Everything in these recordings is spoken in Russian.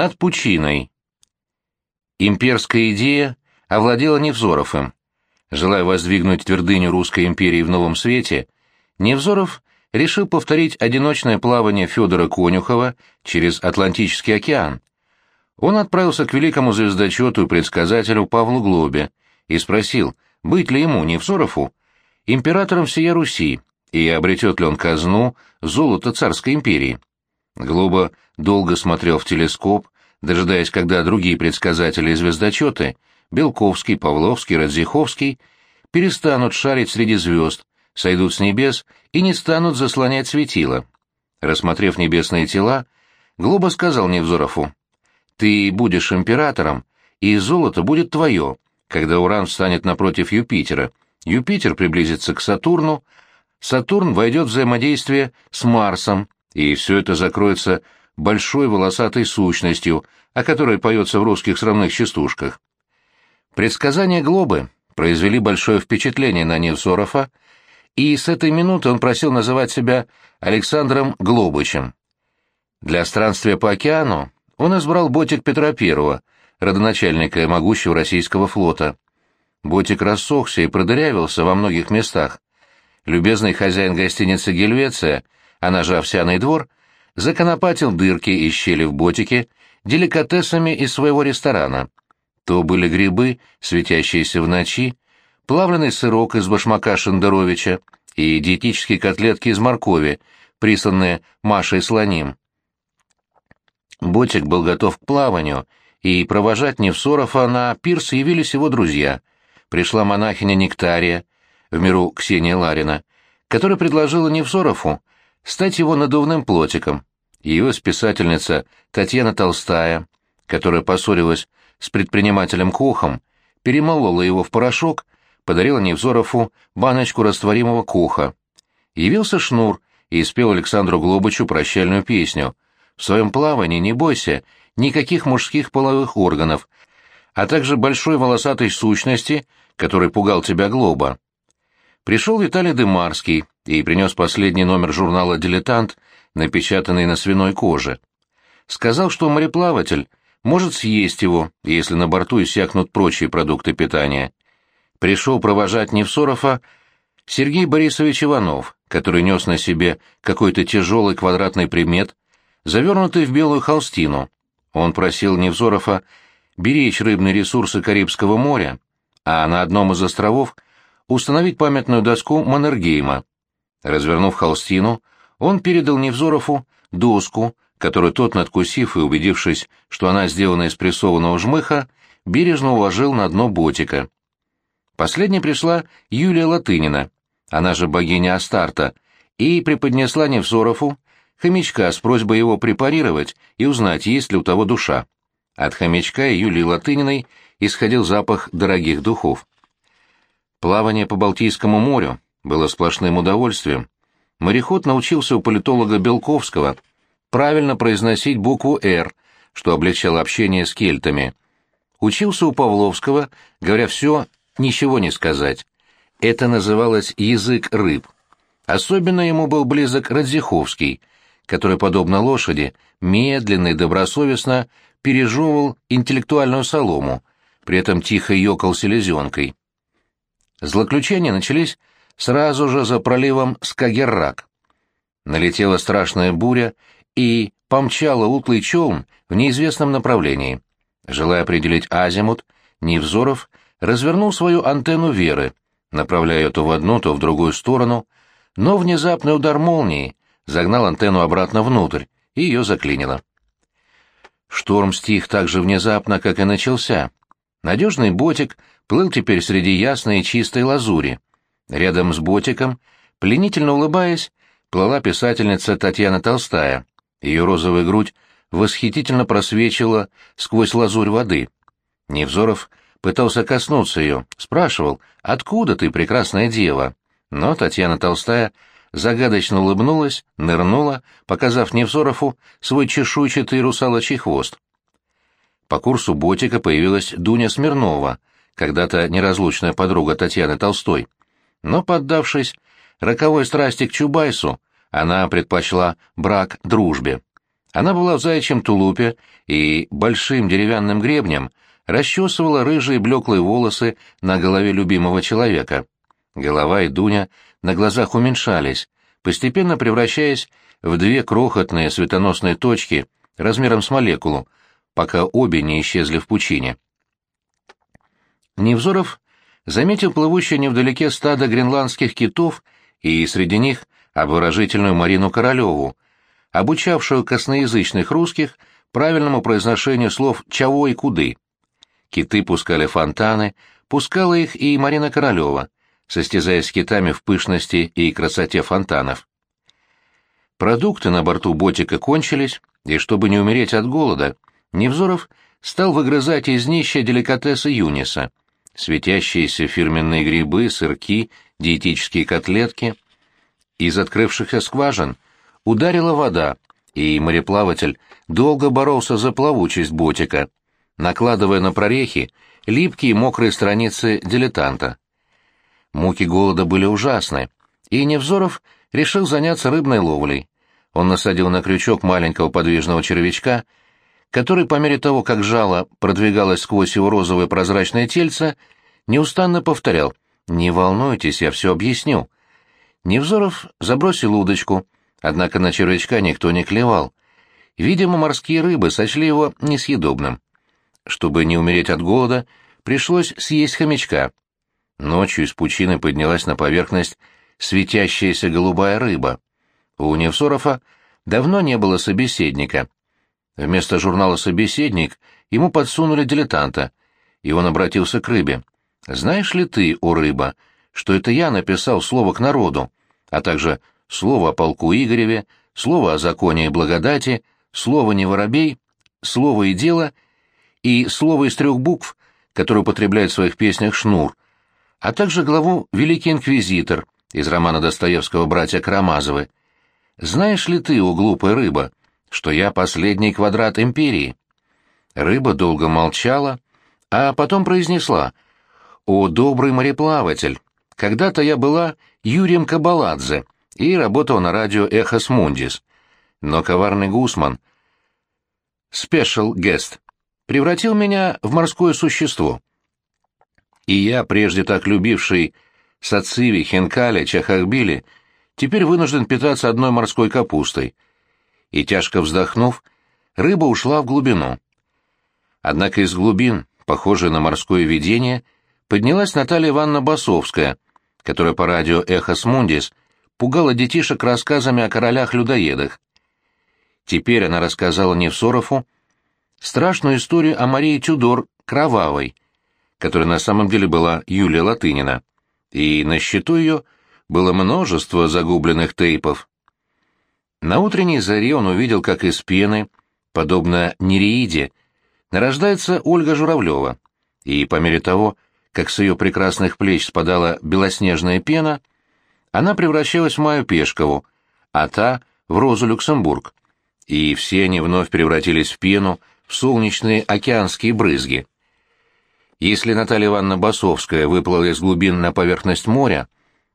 Над пучиной. Имперская идея овладела Невзоровым. Желая воздвигнуть твердыню русской империи в новом свете, Невзоров решил повторить одиночное плавание Федора Конюхова через Атлантический океан. Он отправился к великому звездочету и предсказателю Павлу Глобе и спросил, быть ли ему, Невзорову, императором всея Руси, и обретет ли он казну золото царской империи. Глоба долго смотрел в телескоп, дожидаясь, когда другие предсказатели и звездочеты, Белковский, Павловский, Радзиховский, перестанут шарить среди звезд, сойдут с небес и не станут заслонять светила. Рассмотрев небесные тела, Глоба сказал Невзорову, «Ты будешь императором, и золото будет твое, когда Уран встанет напротив Юпитера. Юпитер приблизится к Сатурну, Сатурн войдет в взаимодействие с Марсом, и все это закроется большой волосатой сущностью, о которой поется в русских срамных частушках. Предсказания Глобы произвели большое впечатление на Невзорова, и с этой минуты он просил называть себя Александром Глобычем. Для странствия по океану он избрал ботик Петра I, родоначальника могущего российского флота. Ботик рассохся и продырявился во многих местах. Любезный хозяин гостиницы «Гельвеция», она же «Овсяный двор», законопатил дырки и щели в ботике деликатесами из своего ресторана. То были грибы, светящиеся в ночи, плавленый сырок из башмака Шендеровича и диетические котлетки из моркови, присланные Машей Слоним. Ботик был готов к плаванию, и провожать Невсорова на пирс явились его друзья. Пришла монахиня Нектария, в миру Ксения Ларина, которая предложила Невзорову стать его надувным плотиком. Ее списательница Татьяна Толстая, которая поссорилась с предпринимателем Кохом, перемолола его в порошок, подарила Невзорову баночку растворимого Коха. Явился Шнур и спел Александру Глобычу прощальную песню. «В своем плавании не бойся никаких мужских половых органов, а также большой волосатой сущности, который пугал тебя Глоба. Пришел Виталий Дымарский и принес последний номер журнала «Дилетант», напечатанный на свиной коже. Сказал, что мореплаватель может съесть его, если на борту иссякнут прочие продукты питания. Пришел провожать Невсорова Сергей Борисович Иванов, который нес на себе какой-то тяжелый квадратный предмет, завернутый в белую холстину. Он просил Невзорова беречь рыбные ресурсы Карибского моря, а на одном из островов – установить памятную доску Маннергейма. Развернув холстину, он передал Невзорову доску, которую тот, надкусив и убедившись, что она сделана из прессованного жмыха, бережно уложил на дно ботика. Последней пришла Юлия Латынина, она же богиня Астарта, и преподнесла Невзорову хомячка с просьбой его препарировать и узнать, есть ли у того душа. От хомячка и Юлии Латыниной исходил запах дорогих духов. Плавание по Балтийскому морю было сплошным удовольствием. Мореход научился у политолога Белковского правильно произносить букву «Р», что облегчало общение с кельтами. Учился у Павловского, говоря все, ничего не сказать. Это называлось «язык рыб». Особенно ему был близок Радзиховский, который, подобно лошади, медленно и добросовестно пережевывал интеллектуальную солому, при этом тихо ёкал селезенкой. Злоключения начались сразу же за проливом Скагеррак. Налетела страшная буря и помчала утлый челн в неизвестном направлении. Желая определить азимут, Невзоров развернул свою антенну веры, направляя то в одну, то в другую сторону, но внезапный удар молнии загнал антенну обратно внутрь, и ее заклинило. Шторм стих так же внезапно, как и начался. Надежный ботик плыл теперь среди ясной и чистой лазури. Рядом с ботиком, пленительно улыбаясь, плыла писательница Татьяна Толстая. Ее розовая грудь восхитительно просвечивала сквозь лазурь воды. Невзоров пытался коснуться ее, спрашивал, «Откуда ты, прекрасная дева?» Но Татьяна Толстая загадочно улыбнулась, нырнула, показав Невзорову свой чешуйчатый русалочий хвост. По курсу ботика появилась Дуня Смирнова, когда-то неразлучная подруга Татьяны Толстой. Но, поддавшись роковой страсти к Чубайсу, она предпочла брак дружбе. Она была в заячьем тулупе и большим деревянным гребнем расчесывала рыжие блеклые волосы на голове любимого человека. Голова и Дуня на глазах уменьшались, постепенно превращаясь в две крохотные светоносные точки размером с молекулу, пока обе не исчезли в пучине. Невзоров заметил плывущее невдалеке стадо гренландских китов и среди них обворожительную Марину Королеву, обучавшую косноязычных русских правильному произношению слов «чаво» и «куды». Киты пускали фонтаны, пускала их и Марина Королева, состязаясь с китами в пышности и красоте фонтанов. Продукты на борту ботика кончились, и чтобы не умереть от голода, Невзоров стал выгрызать из днища деликатесы Юниса, светящиеся фирменные грибы, сырки, диетические котлетки. Из открывшихся скважин ударила вода, и мореплаватель долго боролся за плавучесть ботика, накладывая на прорехи липкие мокрые страницы дилетанта. Муки голода были ужасны, и Невзоров решил заняться рыбной ловлей. Он насадил на крючок маленького подвижного червячка, который по мере того, как жало продвигалось сквозь его розовое прозрачное тельце, неустанно повторял «Не волнуйтесь, я все объясню». Невзоров забросил удочку, однако на червячка никто не клевал. Видимо, морские рыбы сочли его несъедобным. Чтобы не умереть от голода, пришлось съесть хомячка. Ночью из пучины поднялась на поверхность светящаяся голубая рыба. У Невсорова давно не было собеседника. Вместо журнала «Собеседник» ему подсунули дилетанта, и он обратился к рыбе. «Знаешь ли ты, о рыба, что это я написал слово к народу, а также слово о полку Игореве, слово о законе и благодати, слово «не воробей», слово «и дело» и слово из трех букв, которое употребляет в своих песнях Шнур, а также главу «Великий инквизитор» из романа Достоевского «Братья Карамазовы». «Знаешь ли ты, о глупая рыба, что я последний квадрат империи?» Рыба долго молчала, а потом произнесла «О добрый мореплаватель, когда-то я была Юрием Кабаладзе и работала на радио «Эхос Мундис», но коварный Гусман, спешл гест, превратил меня в морское существо. И я, прежде так любивший сациви, хинкали, чахахбили, теперь вынужден питаться одной морской капустой. И, тяжко вздохнув, рыба ушла в глубину. Однако из глубин, похожей на морское видение, поднялась Наталья Ивановна Басовская, которая по радио «Эхос Мундис» пугала детишек рассказами о королях-людоедах. Теперь она рассказала Невсорову страшную историю о Марии Тюдор Кровавой — которая на самом деле была Юлия Латынина, и на счету ее было множество загубленных тейпов. На утренней заре он увидел, как из пены, подобно нереиде, нарождается Ольга Журавлева, и по мере того, как с ее прекрасных плеч спадала белоснежная пена, она превращалась в Маю Пешкову, а та — в Розу Люксембург, и все они вновь превратились в пену, в солнечные океанские брызги. Если Наталья Ивановна Басовская выплыла из глубин на поверхность моря,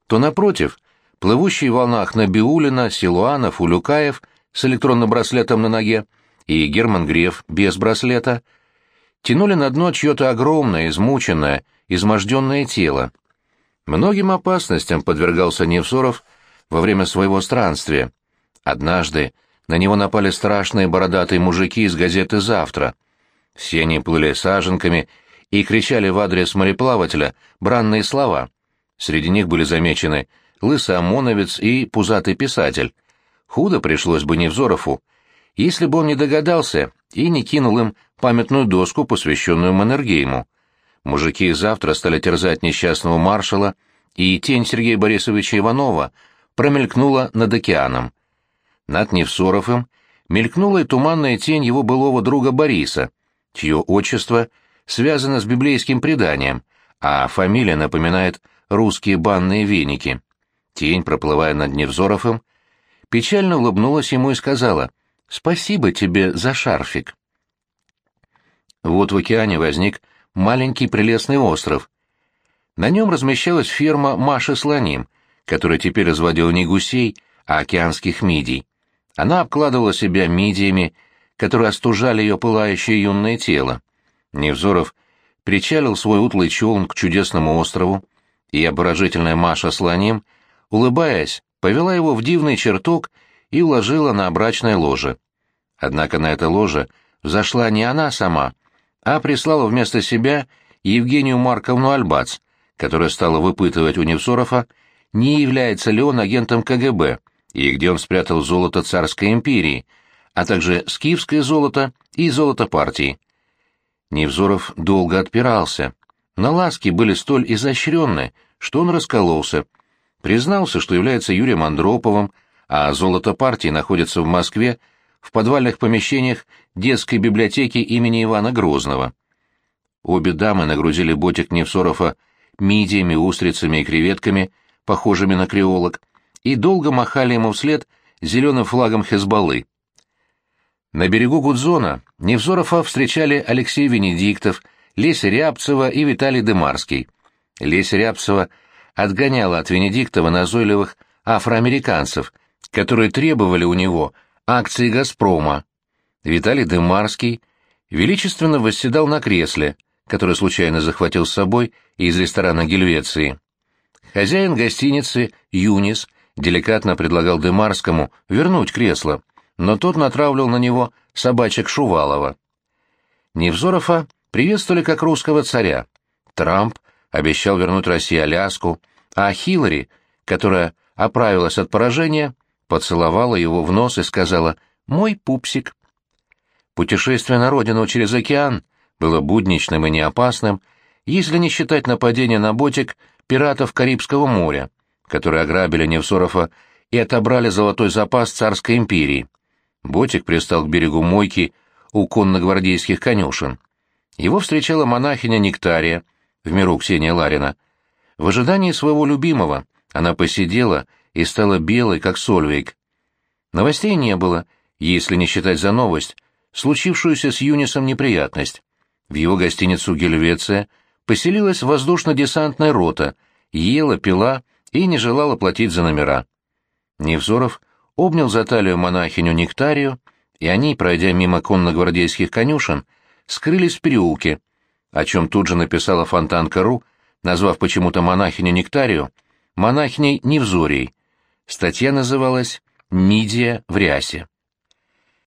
то, напротив, плывущие в волнах Набиулина, Силуанов, Улюкаев с электронным браслетом на ноге и Герман Греф без браслета тянули на дно чье-то огромное, измученное, изможденное тело. Многим опасностям подвергался Невсоров во время своего странствия. Однажды на него напали страшные бородатые мужики из газеты «Завтра». Все они плыли саженками и кричали в адрес мореплавателя бранные слова. Среди них были замечены лысый ОМОНовец и пузатый писатель. Худо пришлось бы Невзорову, если бы он не догадался и не кинул им памятную доску, посвященную Маннергейму. Мужики завтра стали терзать несчастного маршала, и тень Сергея Борисовича Иванова промелькнула над океаном. Над Невсоровым мелькнула и туманная тень его былого друга Бориса, чье отчество — связана с библейским преданием, а фамилия напоминает русские банные веники. Тень, проплывая над Невзоровым, печально улыбнулась ему и сказала «Спасибо тебе за шарфик». Вот в океане возник маленький прелестный остров. На нем размещалась ферма Маши Слоним, которая теперь разводила не гусей, а океанских мидий. Она обкладывала себя мидиями, которые остужали ее пылающее юное тело. Невзоров причалил свой утлый челн к чудесному острову, и обворожительная Маша с Ланем, улыбаясь, повела его в дивный чертог и уложила на брачное ложе. Однако на это ложе взошла не она сама, а прислала вместо себя Евгению Марковну Альбац, которая стала выпытывать у Невзорова, не является ли он агентом КГБ и где он спрятал золото царской империи, а также скифское золото и золото партии. Невзоров долго отпирался, но ласки были столь изощренны, что он раскололся, признался, что является Юрием Андроповым, а золото партии находится в Москве в подвальных помещениях детской библиотеки имени Ивана Грозного. Обе дамы нагрузили ботик Невсорова мидиями, устрицами и креветками, похожими на креолок, и долго махали ему вслед зеленым флагом Хезбаллы. На берегу Гудзона Невзорова встречали Алексей Венедиктов, Леся Рябцева и Виталий Дымарский. Леся Рябцева отгоняла от Венедиктова назойливых афроамериканцев, которые требовали у него акции «Газпрома». Виталий Дымарский величественно восседал на кресле, которое случайно захватил с собой из ресторана Гельвеции. Хозяин гостиницы, Юнис, деликатно предлагал Дымарскому вернуть кресло, но тот натравливал на него собачек Шувалова. Невзорова приветствовали как русского царя. Трамп обещал вернуть России Аляску, а Хиллари, которая оправилась от поражения, поцеловала его в нос и сказала «Мой пупсик». Путешествие на родину через океан было будничным и неопасным, если не считать нападения на ботик пиратов Карибского моря, которые ограбили Невсорова и отобрали золотой запас царской империи. Ботик пристал к берегу Мойки у конногвардейских конюшен. Его встречала монахиня Нектария, в миру Ксения Ларина. В ожидании своего любимого она посидела и стала белой, как Сольвейк. Новостей не было, если не считать за новость, случившуюся с Юнисом неприятность. В его гостиницу «Гельвеция» поселилась воздушно-десантная рота, ела, пила и не желала платить за номера. Невзоров обнял за талию монахиню Нектарию, и они, пройдя мимо конногвардейских конюшен, скрылись в переулке, о чем тут же написала Фонтанка.ру, назвав почему-то монахиню Нектарию монахиней Невзорией. Статья называлась «Мидия в рясе».